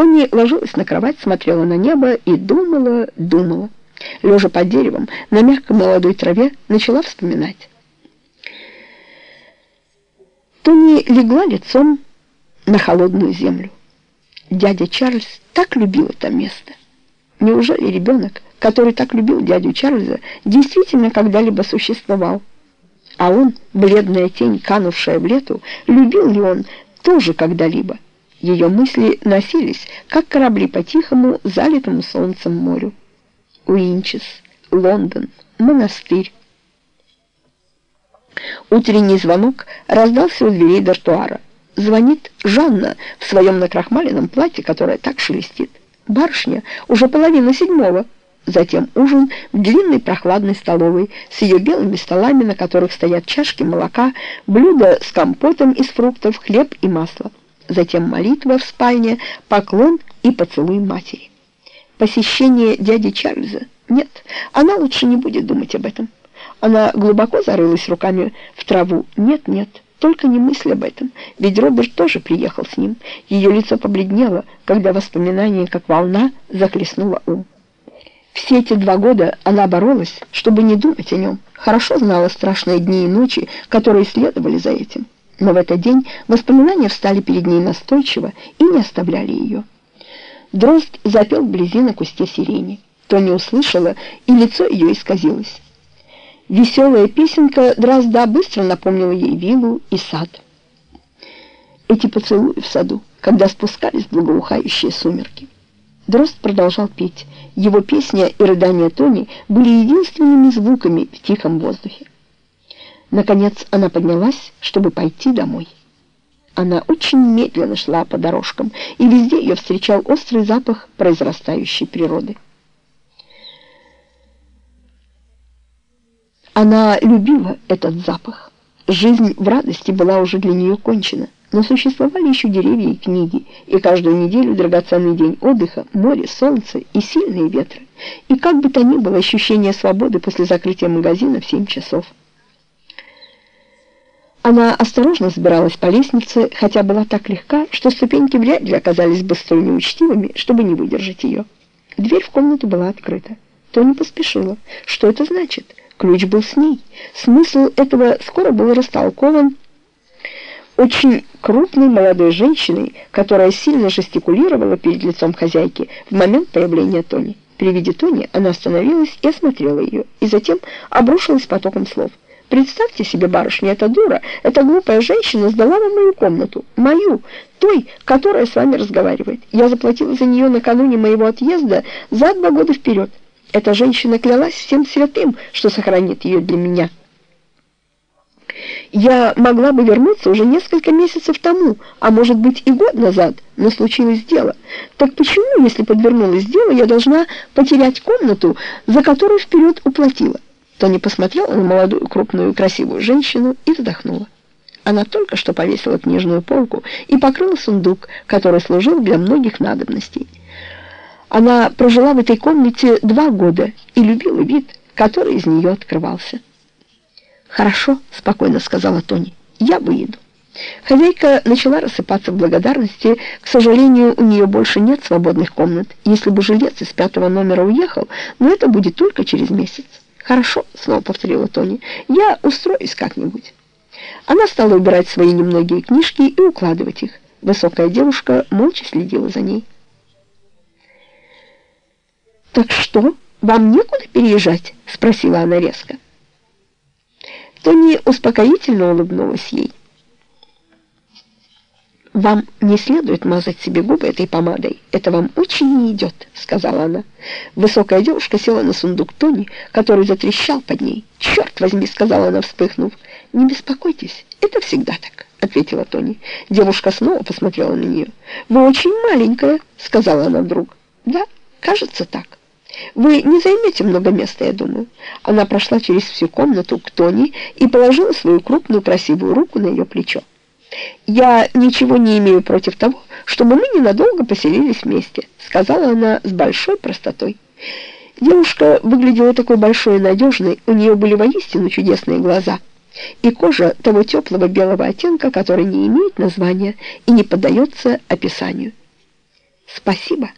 Тони ложилась на кровать, смотрела на небо и думала, думала. Лежа под деревом, на мягкой молодой траве, начала вспоминать. Тони легла лицом на холодную землю. Дядя Чарльз так любил это место. Неужели ребенок, который так любил дядю Чарльза, действительно когда-либо существовал? А он, бледная тень, канувшая в лету, любил ли он тоже когда-либо? Ее мысли носились, как корабли по тихому, залитому солнцем морю. Уинчес, Лондон, монастырь. Утренний звонок раздался у дверей дартуара. Звонит Жанна в своем накрахмаленном платье, которое так шелестит. Барышня, уже половина седьмого. Затем ужин в длинной прохладной столовой с ее белыми столами, на которых стоят чашки молока, блюда с компотом из фруктов, хлеб и масло. Затем молитва в спальне, поклон и поцелуй матери. Посещение дяди Чарльза? Нет, она лучше не будет думать об этом. Она глубоко зарылась руками в траву. Нет, нет. Только не мысль об этом, ведь Роберт тоже приехал с ним. Ее лицо побледнело, когда воспоминание, как волна, захлестнуло ум. Все эти два года она боролась, чтобы не думать о нем. Хорошо знала страшные дни и ночи, которые следовали за этим. Но в этот день воспоминания встали перед ней настойчиво и не оставляли ее. Дрозд запел вблизи на кусте сирени. Тоня услышала, и лицо ее исказилось. Веселая песенка Дрозда быстро напомнила ей виллу и сад. Эти поцелуи в саду, когда спускались благоухающие сумерки. Дрозд продолжал петь. Его песня и рыдания Тони были единственными звуками в тихом воздухе. Наконец она поднялась, чтобы пойти домой. Она очень медленно шла по дорожкам, и везде ее встречал острый запах произрастающей природы. Она любила этот запах. Жизнь в радости была уже для нее кончена. Но существовали еще деревья и книги, и каждую неделю драгоценный день отдыха, море, солнце и сильные ветры. И как бы то ни было ощущение свободы после закрытия магазина в 7 часов. Она осторожно взбиралась по лестнице, хотя была так легка, что ступеньки вряд ли оказались бы столь неучтивыми, чтобы не выдержать ее. Дверь в комнату была открыта. Тони поспешила. Что это значит? Ключ был с ней. Смысл этого скоро был растолкован очень крупной молодой женщиной, которая сильно жестикулировала перед лицом хозяйки в момент появления Тони. При виде Тони она остановилась и осмотрела ее, и затем обрушилась потоком слов. «Представьте себе, барышня, эта дура, эта глупая женщина сдала вам мою комнату, мою, той, которая с вами разговаривает. Я заплатила за нее накануне моего отъезда за два года вперед. Эта женщина клялась всем святым, что сохранит ее для меня. Я могла бы вернуться уже несколько месяцев тому, а может быть и год назад, но случилось дело. Так почему, если подвернулось дело, я должна потерять комнату, за которую вперед уплатила? Тони посмотрела на молодую, крупную, красивую женщину и вздохнула. Она только что повесила книжную полку и покрыла сундук, который служил для многих надобностей. Она прожила в этой комнате два года и любила вид, который из нее открывался. «Хорошо», — спокойно сказала Тони, — «я выеду». Хозяйка начала рассыпаться в благодарности. К сожалению, у нее больше нет свободных комнат. Если бы жилец из пятого номера уехал, но это будет только через месяц. «Хорошо», — снова повторила Тони, — «я устроюсь как-нибудь». Она стала убирать свои немногие книжки и укладывать их. Высокая девушка молча следила за ней. «Так что, вам некуда переезжать?» — спросила она резко. Тони успокоительно улыбнулась ей. «Вам не следует мазать себе губы этой помадой. Это вам очень не идет», — сказала она. Высокая девушка села на сундук Тони, который затрещал под ней. «Черт возьми», — сказала она, вспыхнув. «Не беспокойтесь, это всегда так», — ответила Тони. Девушка снова посмотрела на нее. «Вы очень маленькая», — сказала она вдруг. «Да, кажется так». Вы не займете много места, я думаю. Она прошла через всю комнату к Тони и положила свою крупную красивую руку на ее плечо. «Я ничего не имею против того, чтобы мы ненадолго поселились вместе», сказала она с большой простотой. Девушка выглядела такой большой и надежной, у нее были воистину чудесные глаза и кожа того теплого белого оттенка, который не имеет названия и не поддается описанию. Спасибо.